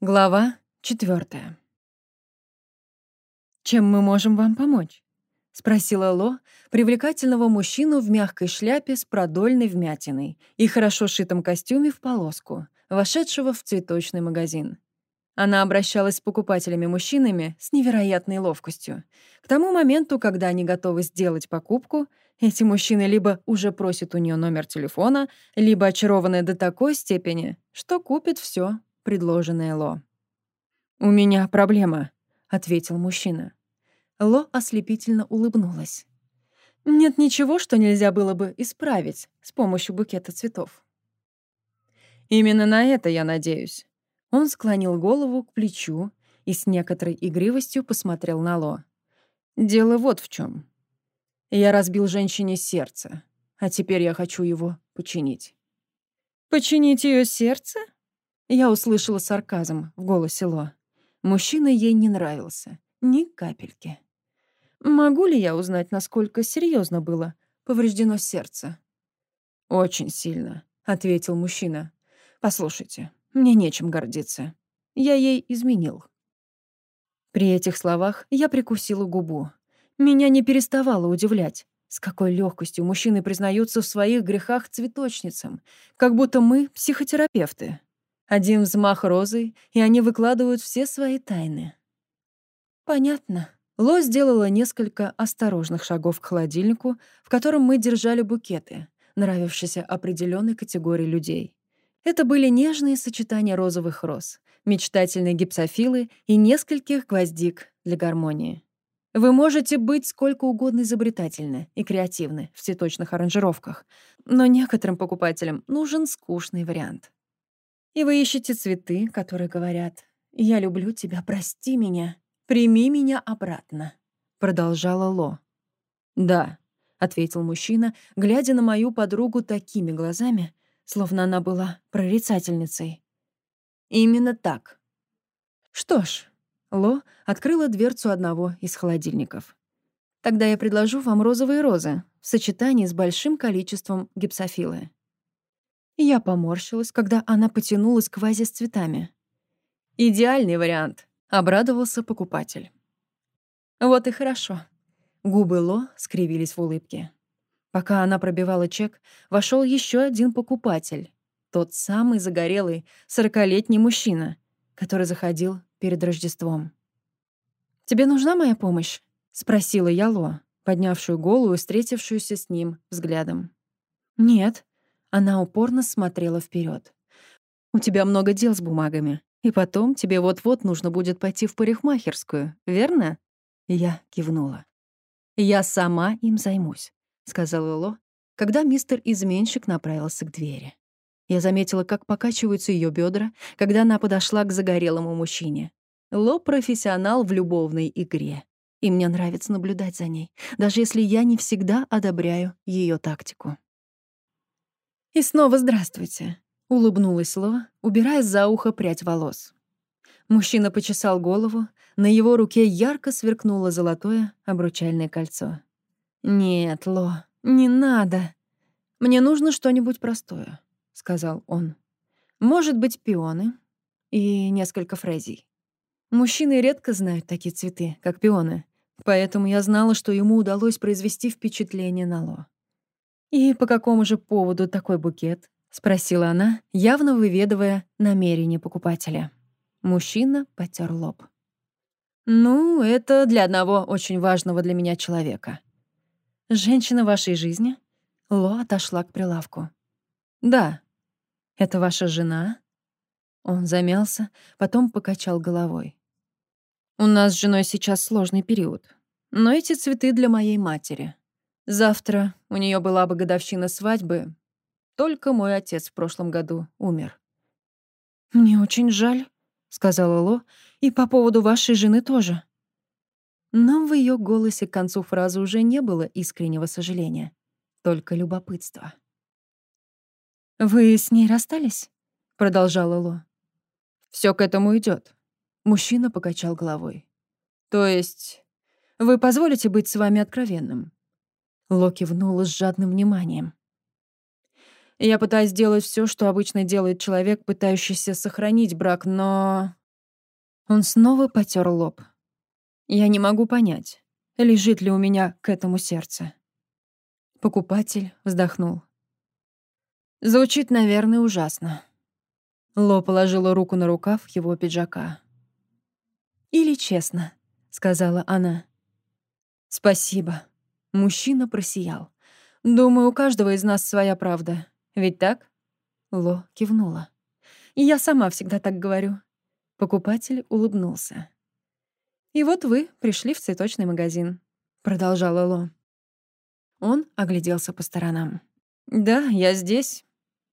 Глава четвертая. «Чем мы можем вам помочь?» — спросила Ло привлекательного мужчину в мягкой шляпе с продольной вмятиной и хорошо шитом костюме в полоску, вошедшего в цветочный магазин. Она обращалась с покупателями-мужчинами с невероятной ловкостью. К тому моменту, когда они готовы сделать покупку, эти мужчины либо уже просят у нее номер телефона, либо очарованы до такой степени, что купят все предложенное Ло. «У меня проблема», — ответил мужчина. Ло ослепительно улыбнулась. «Нет ничего, что нельзя было бы исправить с помощью букета цветов». «Именно на это я надеюсь». Он склонил голову к плечу и с некоторой игривостью посмотрел на Ло. «Дело вот в чем. Я разбил женщине сердце, а теперь я хочу его починить». «Починить ее сердце?» Я услышала сарказм в голосе Ло. Мужчина ей не нравился. Ни капельки. Могу ли я узнать, насколько серьезно было повреждено сердце? «Очень сильно», — ответил мужчина. «Послушайте, мне нечем гордиться. Я ей изменил». При этих словах я прикусила губу. Меня не переставало удивлять, с какой легкостью мужчины признаются в своих грехах цветочницам, как будто мы психотерапевты. Один взмах розы, и они выкладывают все свои тайны. Понятно. Ло сделала несколько осторожных шагов к холодильнику, в котором мы держали букеты, нравившиеся определенной категории людей. Это были нежные сочетания розовых роз, мечтательные гипсофилы и нескольких гвоздик для гармонии. Вы можете быть сколько угодно изобретательны и креативны в цветочных аранжировках, но некоторым покупателям нужен скучный вариант. И вы ищете цветы, которые говорят «Я люблю тебя, прости меня, прими меня обратно», — продолжала Ло. «Да», — ответил мужчина, глядя на мою подругу такими глазами, словно она была прорицательницей. «Именно так». «Что ж», — Ло открыла дверцу одного из холодильников. «Тогда я предложу вам розовые розы в сочетании с большим количеством гипсофилы. Я поморщилась, когда она потянулась к вазе с цветами. «Идеальный вариант», — обрадовался покупатель. «Вот и хорошо». Губы Ло скривились в улыбке. Пока она пробивала чек, вошел еще один покупатель. Тот самый загорелый, сорокалетний мужчина, который заходил перед Рождеством. «Тебе нужна моя помощь?» — спросила я Ло, поднявшую голову и встретившуюся с ним взглядом. «Нет», она упорно смотрела вперед. «У тебя много дел с бумагами, и потом тебе вот-вот нужно будет пойти в парикмахерскую, верно?» Я кивнула. «Я сама им займусь», — сказала Ло, когда мистер-изменщик направился к двери. Я заметила, как покачиваются ее бедра, когда она подошла к загорелому мужчине. Ло — профессионал в любовной игре, и мне нравится наблюдать за ней, даже если я не всегда одобряю ее тактику. «И снова здравствуйте», — улыбнулась Ло, убирая за ухо прядь волос. Мужчина почесал голову, на его руке ярко сверкнуло золотое обручальное кольцо. «Нет, Ло, не надо. Мне нужно что-нибудь простое», — сказал он. «Может быть, пионы и несколько фрезий. Мужчины редко знают такие цветы, как пионы, поэтому я знала, что ему удалось произвести впечатление на Ло. «И по какому же поводу такой букет?» — спросила она, явно выведывая намерение покупателя. Мужчина потер лоб. «Ну, это для одного очень важного для меня человека. Женщина вашей жизни?» Ло отошла к прилавку. «Да. Это ваша жена?» Он замялся, потом покачал головой. «У нас с женой сейчас сложный период. Но эти цветы для моей матери. Завтра у нее была бы годовщина свадьбы, только мой отец в прошлом году умер. «Мне очень жаль», — сказала Ло, — «и по поводу вашей жены тоже». Но в ее голосе к концу фразы уже не было искреннего сожаления, только любопытство. «Вы с ней расстались?» — продолжала Ло. Все к этому идет. Мужчина покачал головой. «То есть вы позволите быть с вами откровенным?» Ло кивнула с жадным вниманием. «Я пытаюсь сделать все, что обычно делает человек, пытающийся сохранить брак, но...» Он снова потер лоб. Я не могу понять, лежит ли у меня к этому сердце. Покупатель вздохнул. Звучит, наверное, ужасно. Ло положила руку на рукав его пиджака. «Или честно», — сказала она. «Спасибо». Мужчина просиял. «Думаю, у каждого из нас своя правда. Ведь так?» Ло кивнула. «И я сама всегда так говорю». Покупатель улыбнулся. «И вот вы пришли в цветочный магазин», — продолжала Ло. Он огляделся по сторонам. «Да, я здесь.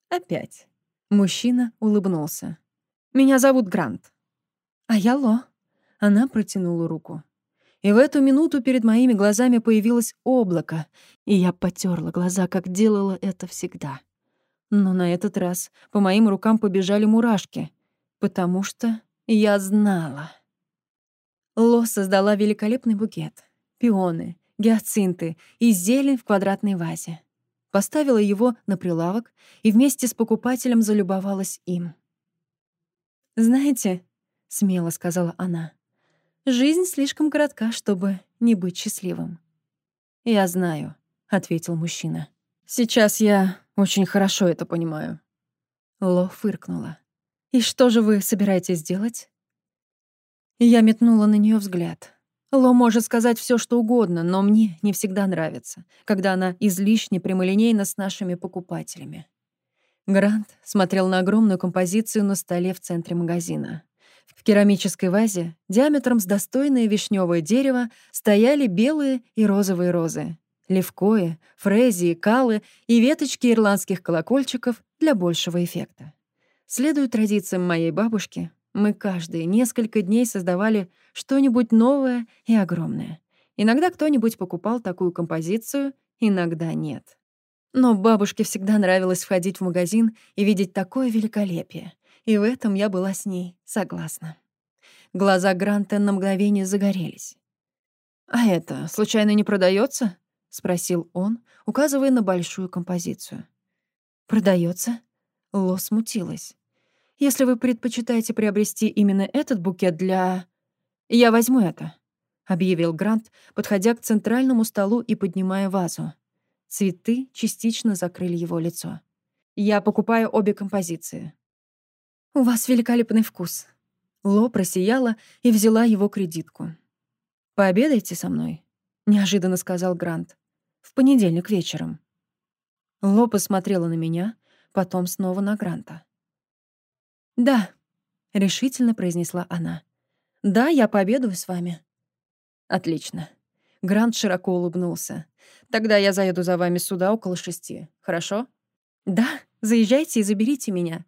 Опять». Мужчина улыбнулся. «Меня зовут Грант». «А я Ло». Она протянула руку. И в эту минуту перед моими глазами появилось облако, и я потерла глаза, как делала это всегда. Но на этот раз по моим рукам побежали мурашки, потому что я знала. Ло создала великолепный букет. Пионы, гиацинты и зелень в квадратной вазе. Поставила его на прилавок и вместе с покупателем залюбовалась им. «Знаете», — смело сказала она, Жизнь слишком коротка, чтобы не быть счастливым. «Я знаю», — ответил мужчина. «Сейчас я очень хорошо это понимаю». Ло фыркнула. «И что же вы собираетесь делать?» Я метнула на нее взгляд. Ло может сказать все, что угодно, но мне не всегда нравится, когда она излишне прямолинейна с нашими покупателями. Грант смотрел на огромную композицию на столе в центре магазина. В керамической вазе диаметром с достойное вишневое дерево стояли белые и розовые розы, левкои, фрезии, калы и веточки ирландских колокольчиков для большего эффекта. Следуя традициям моей бабушки, мы каждые несколько дней создавали что-нибудь новое и огромное. Иногда кто-нибудь покупал такую композицию, иногда нет. Но бабушке всегда нравилось входить в магазин и видеть такое великолепие — и в этом я была с ней согласна. Глаза Гранта на мгновение загорелись. «А это, случайно, не продается? спросил он, указывая на большую композицию. Продается? Ло смутилась. «Если вы предпочитаете приобрести именно этот букет для... Я возьму это», — объявил Грант, подходя к центральному столу и поднимая вазу. Цветы частично закрыли его лицо. «Я покупаю обе композиции. «У вас великолепный вкус». Ло просияла и взяла его кредитку. «Пообедайте со мной», — неожиданно сказал Грант. «В понедельник вечером». Ло посмотрела на меня, потом снова на Гранта. «Да», — решительно произнесла она. «Да, я пообедаю с вами». «Отлично». Грант широко улыбнулся. «Тогда я заеду за вами сюда около шести, хорошо?» «Да, заезжайте и заберите меня».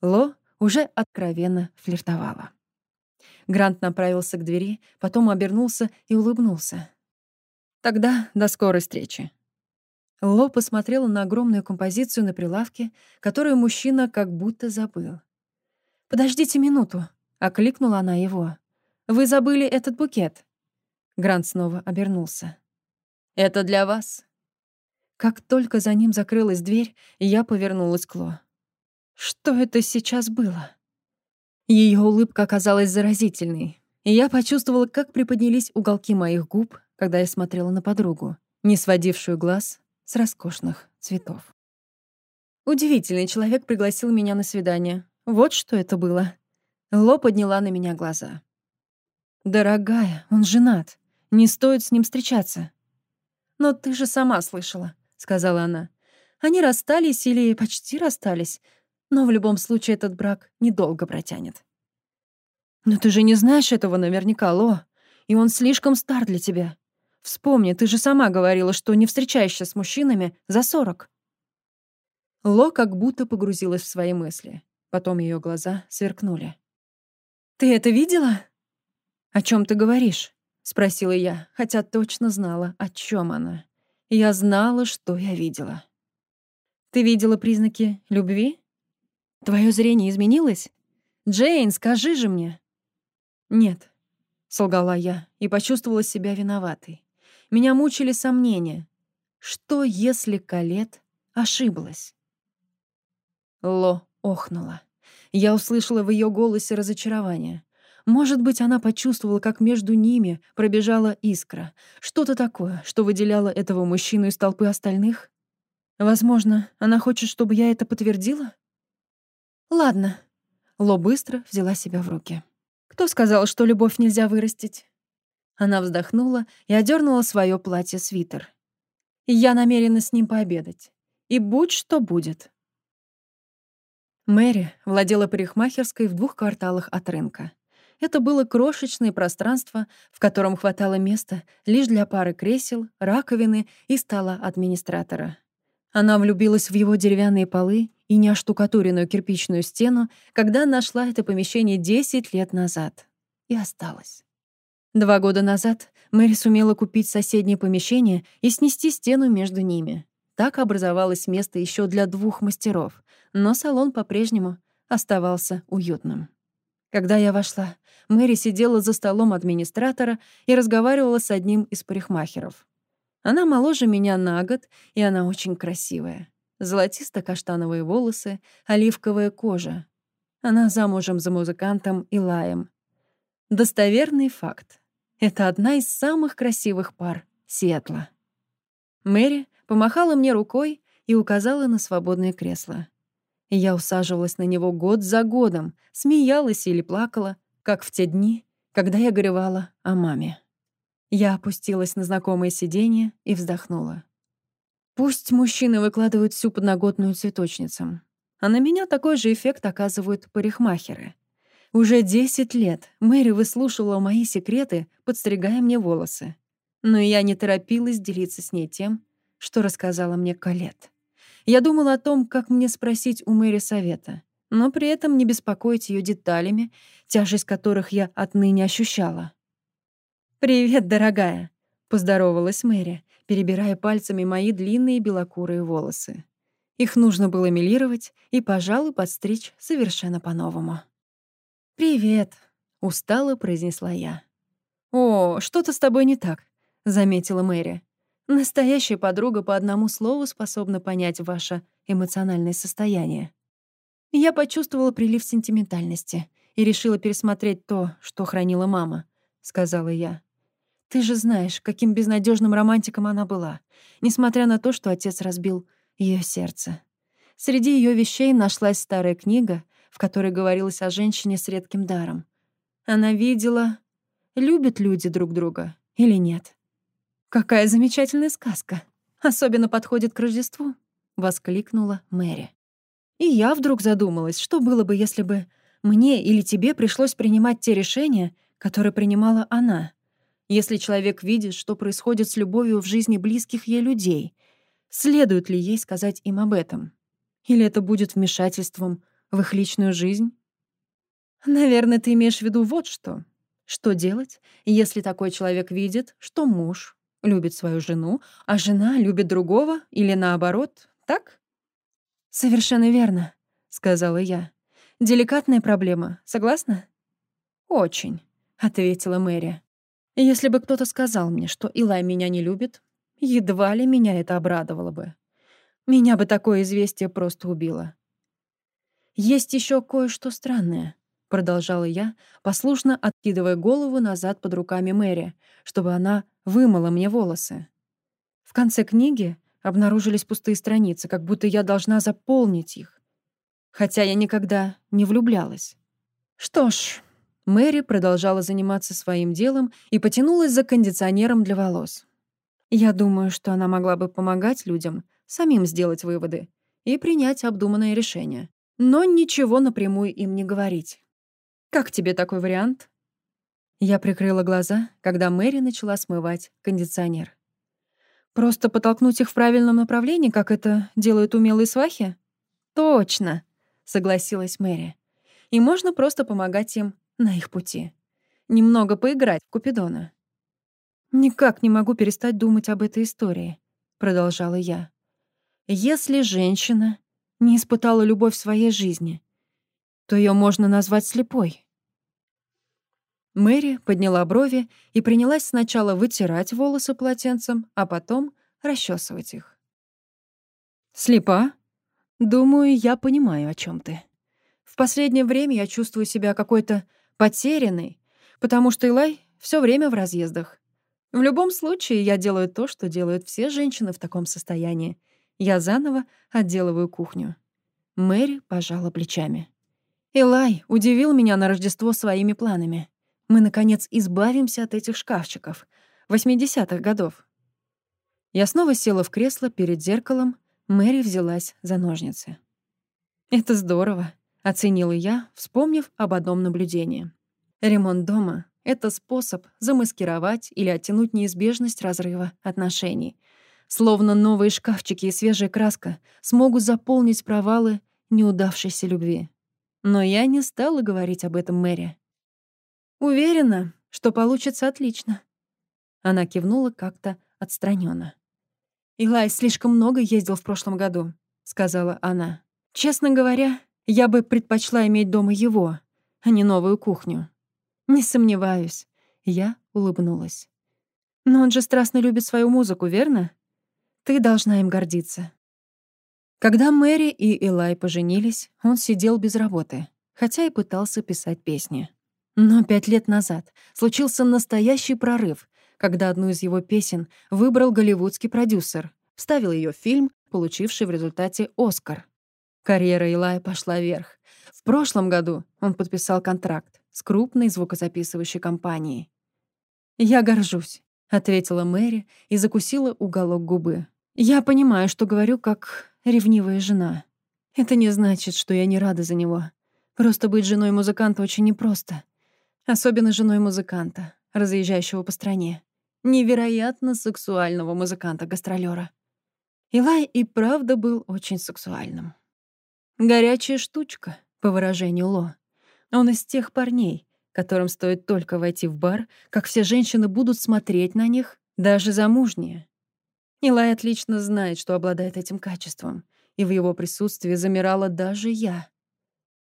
Ло уже откровенно флиртовала. Грант направился к двери, потом обернулся и улыбнулся. «Тогда до скорой встречи». Ло посмотрела на огромную композицию на прилавке, которую мужчина как будто забыл. «Подождите минуту», — окликнула она его. «Вы забыли этот букет». Грант снова обернулся. «Это для вас». Как только за ним закрылась дверь, я повернулась к Ло. Что это сейчас было? Ее улыбка оказалась заразительной, и я почувствовала, как приподнялись уголки моих губ, когда я смотрела на подругу, не сводившую глаз с роскошных цветов. Удивительный человек пригласил меня на свидание. Вот что это было. Ло подняла на меня глаза. «Дорогая, он женат. Не стоит с ним встречаться». «Но ты же сама слышала», — сказала она. «Они расстались или почти расстались, но в любом случае этот брак недолго протянет. Но ты же не знаешь этого наверняка, Ло, и он слишком стар для тебя. Вспомни, ты же сама говорила, что не встречаешься с мужчинами за сорок. Ло как будто погрузилась в свои мысли. Потом ее глаза сверкнули. «Ты это видела?» «О чем ты говоришь?» — спросила я, хотя точно знала, о чем она. Я знала, что я видела. «Ты видела признаки любви?» Твое зрение изменилось? Джейн, скажи же мне. Нет, солгала я и почувствовала себя виноватой. Меня мучили сомнения. Что, если Калет ошиблась? Ло охнула. Я услышала в ее голосе разочарование. Может быть, она почувствовала, как между ними пробежала искра. Что-то такое, что выделяло этого мужчину из толпы остальных? Возможно, она хочет, чтобы я это подтвердила? Ладно. Ло быстро взяла себя в руки. Кто сказал, что любовь нельзя вырастить? Она вздохнула и одернула свое платье-свитер. Я намерена с ним пообедать. И будь что будет. Мэри владела парикмахерской в двух кварталах от рынка. Это было крошечное пространство, в котором хватало места лишь для пары кресел, раковины и стола администратора. Она влюбилась в его деревянные полы и неоштукатуренную кирпичную стену, когда нашла это помещение 10 лет назад. И осталась. Два года назад Мэри сумела купить соседнее помещение и снести стену между ними. Так образовалось место еще для двух мастеров, но салон по-прежнему оставался уютным. Когда я вошла, Мэри сидела за столом администратора и разговаривала с одним из парикмахеров. Она моложе меня на год, и она очень красивая. Золотисто-каштановые волосы, оливковая кожа. Она замужем за музыкантом Илаем. Достоверный факт. Это одна из самых красивых пар Сиэтла. Мэри помахала мне рукой и указала на свободное кресло. Я усаживалась на него год за годом, смеялась или плакала, как в те дни, когда я горевала о маме. Я опустилась на знакомое сиденье и вздохнула. Пусть мужчины выкладывают всю подноготную цветочницам, а на меня такой же эффект оказывают парикмахеры. Уже 10 лет Мэри выслушивала мои секреты, подстригая мне волосы. Но я не торопилась делиться с ней тем, что рассказала мне Калет. Я думала о том, как мне спросить у Мэри совета, но при этом не беспокоить ее деталями, тяжесть которых я отныне ощущала. «Привет, дорогая», — поздоровалась Мэри, перебирая пальцами мои длинные белокурые волосы. Их нужно было милировать и, пожалуй, подстричь совершенно по-новому. «Привет», — устало произнесла я. «О, что-то с тобой не так», — заметила Мэри. Настоящая подруга по одному слову способна понять ваше эмоциональное состояние. Я почувствовала прилив сентиментальности и решила пересмотреть то, что хранила мама, сказала я. Ты же знаешь, каким безнадежным романтиком она была, несмотря на то, что отец разбил ее сердце. Среди ее вещей нашлась старая книга, в которой говорилось о женщине с редким даром. Она видела, любят люди друг друга или нет. «Какая замечательная сказка! Особенно подходит к Рождеству!» — воскликнула Мэри. И я вдруг задумалась, что было бы, если бы мне или тебе пришлось принимать те решения, которые принимала она. Если человек видит, что происходит с любовью в жизни близких ей людей, следует ли ей сказать им об этом? Или это будет вмешательством в их личную жизнь? Наверное, ты имеешь в виду вот что. Что делать, если такой человек видит, что муж любит свою жену, а жена любит другого или наоборот, так? «Совершенно верно», — сказала я. «Деликатная проблема, согласна?» «Очень», — ответила Мэри. «Если бы кто-то сказал мне, что Илай меня не любит, едва ли меня это обрадовало бы. Меня бы такое известие просто убило». «Есть еще кое-что странное», — продолжала я, послушно откидывая голову назад под руками Мэри, чтобы она вымыла мне волосы. В конце книги обнаружились пустые страницы, как будто я должна заполнить их. Хотя я никогда не влюблялась. Что ж, Мэри продолжала заниматься своим делом и потянулась за кондиционером для волос. Я думаю, что она могла бы помогать людям самим сделать выводы и принять обдуманное решение, но ничего напрямую им не говорить. Как тебе такой вариант? Я прикрыла глаза, когда Мэри начала смывать кондиционер. «Просто подтолкнуть их в правильном направлении, как это делают умелые свахи?» «Точно», — согласилась Мэри. «И можно просто помогать им на их пути. Немного поиграть в Купидона». «Никак не могу перестать думать об этой истории», — продолжала я. «Если женщина не испытала любовь в своей жизни, то ее можно назвать слепой». Мэри подняла брови и принялась сначала вытирать волосы полотенцем, а потом расчесывать их. «Слепа? Думаю, я понимаю, о чем ты. В последнее время я чувствую себя какой-то потерянной, Потому что Илай все время в разъездах. В любом случае, я делаю то, что делают все женщины в таком состоянии. Я заново отделываю кухню. Мэри пожала плечами. Илай удивил меня на Рождество своими планами. Мы, наконец, избавимся от этих шкафчиков. 80-х годов. Я снова села в кресло перед зеркалом. Мэри взялась за ножницы. «Это здорово», — оценила я, вспомнив об одном наблюдении. Ремонт дома — это способ замаскировать или оттянуть неизбежность разрыва отношений. Словно новые шкафчики и свежая краска смогут заполнить провалы неудавшейся любви. Но я не стала говорить об этом Мэри. Уверена, что получится отлично. Она кивнула как-то отстраненно. Илай слишком много ездил в прошлом году, сказала она. Честно говоря, я бы предпочла иметь дома его, а не новую кухню. Не сомневаюсь. Я улыбнулась. Но он же страстно любит свою музыку, верно? Ты должна им гордиться. Когда Мэри и Илай поженились, он сидел без работы, хотя и пытался писать песни. Но пять лет назад случился настоящий прорыв, когда одну из его песен выбрал голливудский продюсер, вставил ее в фильм, получивший в результате «Оскар». Карьера Илая пошла вверх. В прошлом году он подписал контракт с крупной звукозаписывающей компанией. «Я горжусь», — ответила Мэри и закусила уголок губы. «Я понимаю, что говорю как ревнивая жена. Это не значит, что я не рада за него. Просто быть женой музыканта очень непросто. Особенно женой музыканта, разъезжающего по стране. Невероятно сексуального музыканта-гастролёра. Илай и правда был очень сексуальным. Горячая штучка, по выражению Ло. Он из тех парней, которым стоит только войти в бар, как все женщины будут смотреть на них, даже замужние. Илай отлично знает, что обладает этим качеством, и в его присутствии замирала даже я.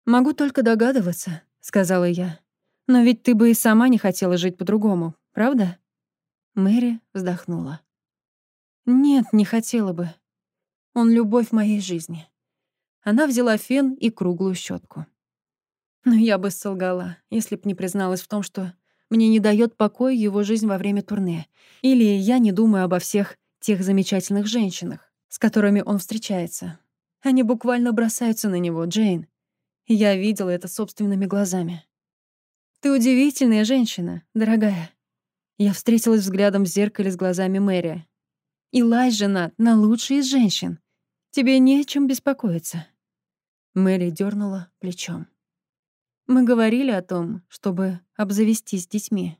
«Могу только догадываться», — сказала я. Но ведь ты бы и сама не хотела жить по-другому, правда? Мэри вздохнула. Нет, не хотела бы. Он любовь моей жизни. Она взяла фен и круглую щетку. Но я бы солгала, если б не призналась в том, что мне не дает покоя его жизнь во время турне. Или я не думаю обо всех тех замечательных женщинах, с которыми он встречается. Они буквально бросаются на него, Джейн. Я видела это собственными глазами. Ты удивительная женщина, дорогая. Я встретилась взглядом в зеркале с глазами Мэри. Илай женат на лучшей из женщин. Тебе не о чем беспокоиться. Мэри дернула плечом. Мы говорили о том, чтобы обзавестись детьми.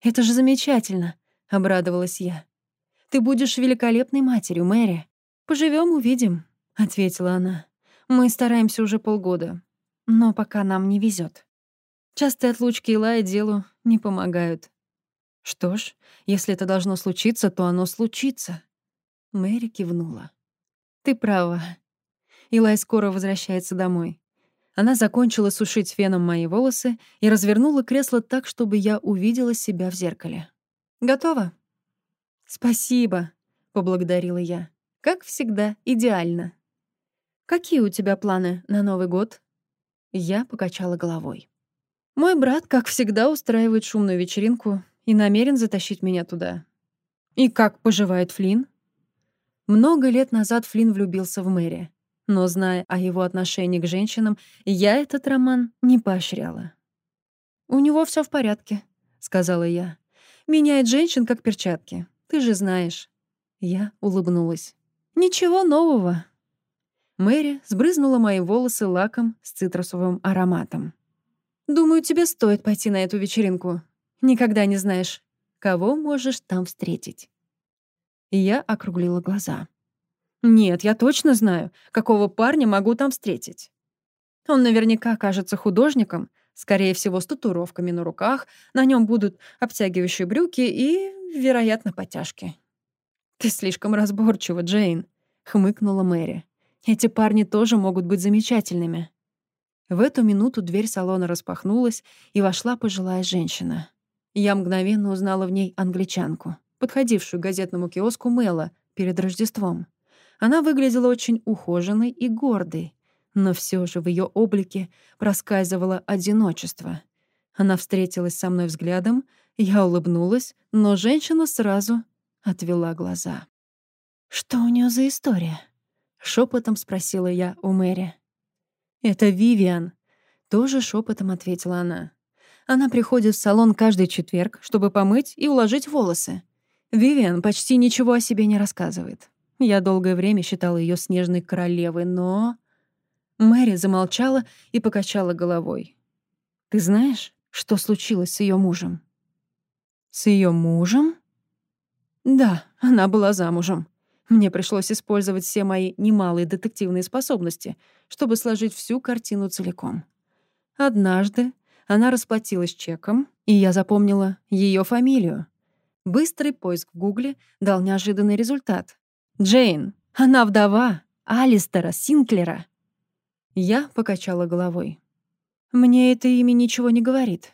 Это же замечательно, обрадовалась я. Ты будешь великолепной матерью, Мэри. Поживем, увидим, ответила она. Мы стараемся уже полгода, но пока нам не везет. Частые отлучки Илая делу не помогают. Что ж, если это должно случиться, то оно случится. Мэри кивнула. Ты права. Илай скоро возвращается домой. Она закончила сушить феном мои волосы и развернула кресло так, чтобы я увидела себя в зеркале. Готово? Спасибо, поблагодарила я. Как всегда, идеально. Какие у тебя планы на Новый год? Я покачала головой. Мой брат, как всегда, устраивает шумную вечеринку и намерен затащить меня туда. И как поживает Флинн? Много лет назад Флинн влюбился в Мэри, но, зная о его отношении к женщинам, я этот роман не поощряла. «У него все в порядке», — сказала я. «Меняет женщин, как перчатки. Ты же знаешь». Я улыбнулась. «Ничего нового». Мэри сбрызнула мои волосы лаком с цитрусовым ароматом. Думаю, тебе стоит пойти на эту вечеринку. Никогда не знаешь, кого можешь там встретить. Я округлила глаза. Нет, я точно знаю, какого парня могу там встретить. Он наверняка кажется художником, скорее всего, с татуировками на руках, на нем будут обтягивающие брюки и, вероятно, подтяжки. «Ты слишком разборчива, Джейн», — хмыкнула Мэри. «Эти парни тоже могут быть замечательными». В эту минуту дверь салона распахнулась, и вошла пожилая женщина. Я мгновенно узнала в ней англичанку, подходившую к газетному киоску Мэла перед Рождеством. Она выглядела очень ухоженной и гордой, но все же в ее облике проскальзывало одиночество. Она встретилась со мной взглядом, я улыбнулась, но женщина сразу отвела глаза. «Что у нее за история?» — шепотом спросила я у Мэри. «Это Вивиан», — тоже шепотом ответила она. «Она приходит в салон каждый четверг, чтобы помыть и уложить волосы. Вивиан почти ничего о себе не рассказывает. Я долгое время считала ее снежной королевой, но...» Мэри замолчала и покачала головой. «Ты знаешь, что случилось с ее мужем?» «С ее мужем?» «Да, она была замужем. Мне пришлось использовать все мои немалые детективные способности, чтобы сложить всю картину целиком. Однажды она расплатилась чеком, и я запомнила ее фамилию. Быстрый поиск в Гугле дал неожиданный результат. Джейн, она вдова Алистера Синклера. Я покачала головой. Мне это имя ничего не говорит.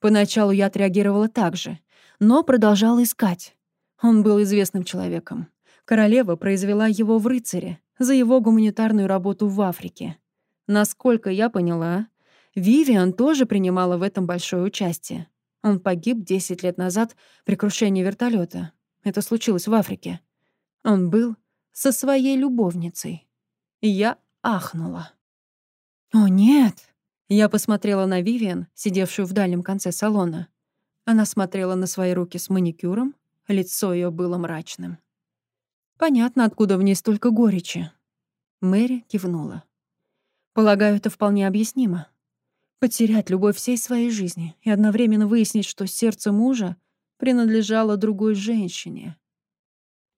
Поначалу я отреагировала так же, но продолжала искать. Он был известным человеком. Королева произвела его в рыцаре за его гуманитарную работу в Африке. Насколько я поняла, Вивиан тоже принимала в этом большое участие. Он погиб 10 лет назад при крушении вертолета. Это случилось в Африке. Он был со своей любовницей. Я ахнула. «О, нет!» Я посмотрела на Вивиан, сидевшую в дальнем конце салона. Она смотрела на свои руки с маникюром, лицо ее было мрачным. Понятно, откуда в ней столько горечи. Мэри кивнула. Полагаю, это вполне объяснимо. Потерять любовь всей своей жизни и одновременно выяснить, что сердце мужа принадлежало другой женщине.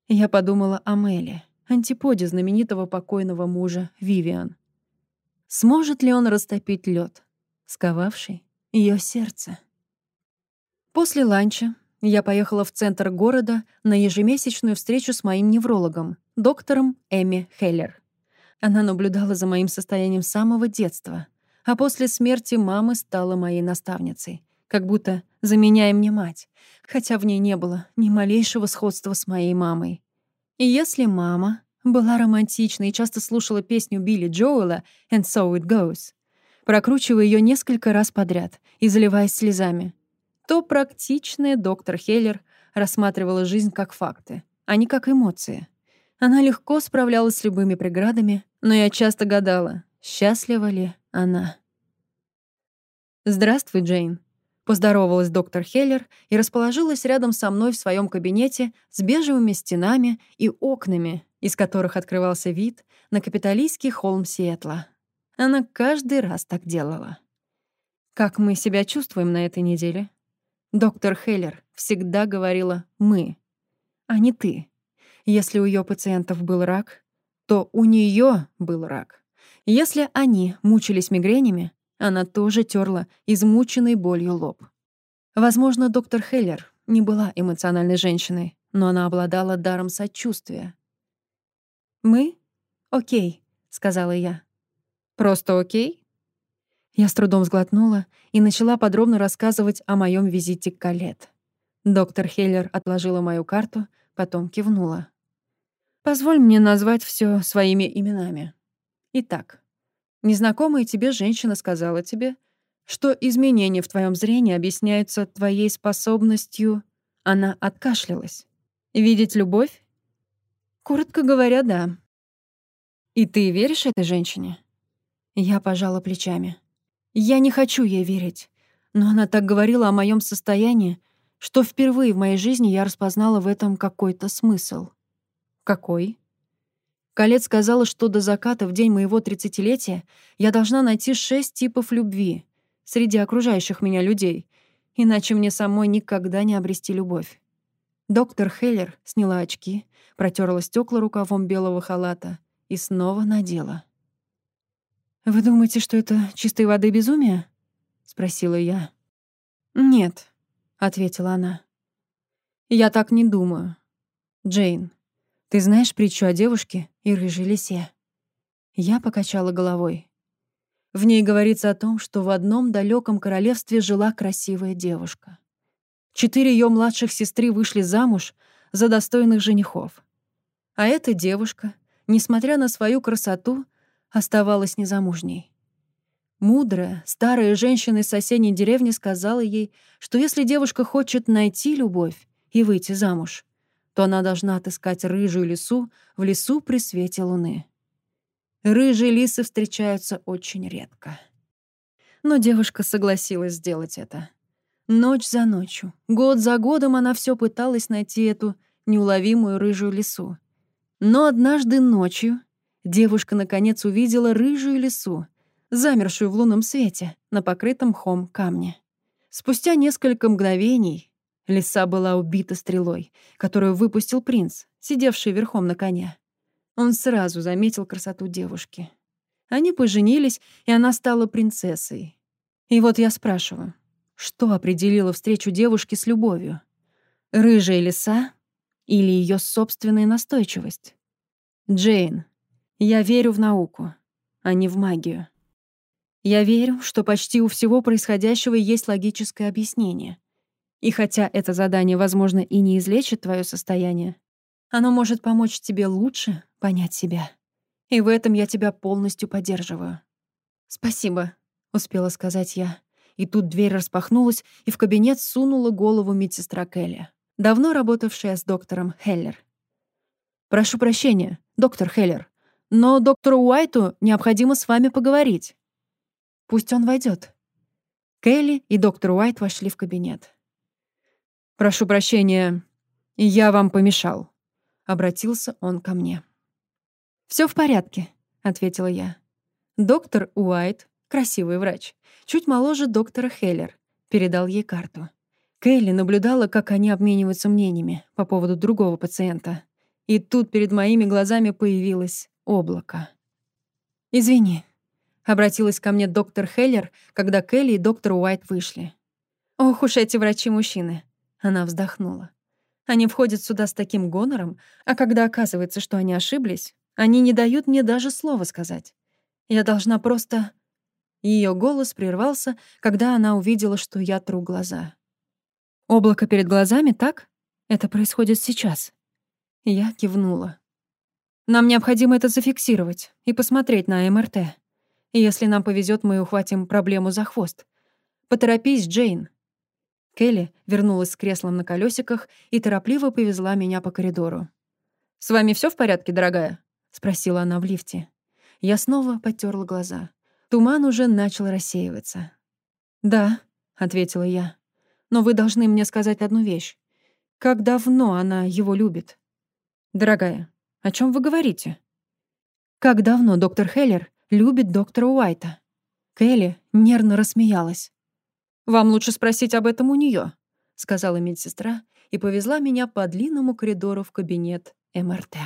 Я подумала о Мэли, антиподе знаменитого покойного мужа Вивиан. Сможет ли он растопить лед, сковавший ее сердце? После ланча я поехала в центр города на ежемесячную встречу с моим неврологом, доктором Эми Хеллер. Она наблюдала за моим состоянием с самого детства, а после смерти мамы стала моей наставницей, как будто заменяя мне мать, хотя в ней не было ни малейшего сходства с моей мамой. И если мама была романтичной и часто слушала песню Билли Джоэла «And so it goes», прокручивая ее несколько раз подряд и заливаясь слезами, то практичная доктор Хеллер рассматривала жизнь как факты, а не как эмоции. Она легко справлялась с любыми преградами, но я часто гадала, счастлива ли она. «Здравствуй, Джейн», — поздоровалась доктор Хеллер и расположилась рядом со мной в своем кабинете с бежевыми стенами и окнами, из которых открывался вид на капиталистский холм Сиэтла. Она каждый раз так делала. «Как мы себя чувствуем на этой неделе?» Доктор Хеллер всегда говорила «мы», а не «ты». Если у ее пациентов был рак, то у нее был рак. Если они мучились мигренями, она тоже терла измученной болью лоб. Возможно, доктор Хеллер не была эмоциональной женщиной, но она обладала даром сочувствия. «Мы? Окей», — сказала я. «Просто окей?» Я с трудом сглотнула и начала подробно рассказывать о моем визите к Калет. Доктор Хеллер отложила мою карту, потом кивнула. «Позволь мне назвать все своими именами. Итак, незнакомая тебе женщина сказала тебе, что изменения в твоем зрении объясняются твоей способностью...» Она откашлялась. «Видеть любовь?» «Коротко говоря, да». «И ты веришь этой женщине?» Я пожала плечами. Я не хочу ей верить. Но она так говорила о моем состоянии, что впервые в моей жизни я распознала в этом какой-то смысл. Какой? Колец сказала, что до заката в день моего тридцатилетия я должна найти шесть типов любви среди окружающих меня людей, иначе мне самой никогда не обрести любовь. Доктор Хеллер сняла очки, протерла стекла рукавом белого халата и снова надела. «Вы думаете, что это чистой воды безумие?» — спросила я. «Нет», — ответила она. «Я так не думаю. Джейн, ты знаешь притчу о девушке и рыжей лисе?» Я покачала головой. В ней говорится о том, что в одном далеком королевстве жила красивая девушка. Четыре ее младших сестры вышли замуж за достойных женихов. А эта девушка, несмотря на свою красоту, оставалась незамужней. Мудрая, старая женщина из соседней деревни сказала ей, что если девушка хочет найти любовь и выйти замуж, то она должна отыскать рыжую лису в лесу при свете луны. Рыжие лисы встречаются очень редко. Но девушка согласилась сделать это. Ночь за ночью, год за годом она все пыталась найти эту неуловимую рыжую лису. Но однажды ночью девушка наконец увидела рыжую лису, замершую в лунном свете на покрытом мхом камне. Спустя несколько мгновений лиса была убита стрелой, которую выпустил принц, сидевший верхом на коне. Он сразу заметил красоту девушки. Они поженились, и она стала принцессой. И вот я спрашиваю, что определило встречу девушки с любовью? Рыжая лиса или ее собственная настойчивость? Джейн, я верю в науку, а не в магию. Я верю, что почти у всего происходящего есть логическое объяснение. И хотя это задание, возможно, и не излечит твое состояние, оно может помочь тебе лучше понять себя. И в этом я тебя полностью поддерживаю. «Спасибо», — успела сказать я. И тут дверь распахнулась, и в кабинет сунула голову медсестра Келли, давно работавшая с доктором Хеллер. «Прошу прощения, доктор Хеллер, но доктору Уайту необходимо с вами поговорить». Пусть он войдет. Келли и доктор Уайт вошли в кабинет. «Прошу прощения, я вам помешал», — обратился он ко мне. Все в порядке», — ответила я. Доктор Уайт, красивый врач, чуть моложе доктора Хеллер, передал ей карту. Келли наблюдала, как они обмениваются мнениями по поводу другого пациента. И тут перед моими глазами появилось облако. «Извини», Обратилась ко мне доктор Хеллер, когда Келли и доктор Уайт вышли. «Ох уж эти врачи-мужчины!» Она вздохнула. «Они входят сюда с таким гонором, а когда оказывается, что они ошиблись, они не дают мне даже слова сказать. Я должна просто...» Ее голос прервался, когда она увидела, что я тру глаза. «Облако перед глазами, так? Это происходит сейчас». Я кивнула. «Нам необходимо это зафиксировать и посмотреть на МРТ». Если нам повезет, мы ухватим проблему за хвост. Поторопись, Джейн. Келли вернулась с креслом на колесиках и торопливо повезла меня по коридору. «С вами все в порядке, дорогая?» — спросила она в лифте. Я снова потерла глаза. Туман уже начал рассеиваться. «Да», — ответила я. «Но вы должны мне сказать одну вещь. Как давно она его любит?» «Дорогая, о чем вы говорите?» «Как давно доктор Хеллер любит доктора Уайта. Келли нервно рассмеялась. «Вам лучше спросить об этом у нее, сказала медсестра и повезла меня по длинному коридору в кабинет МРТ.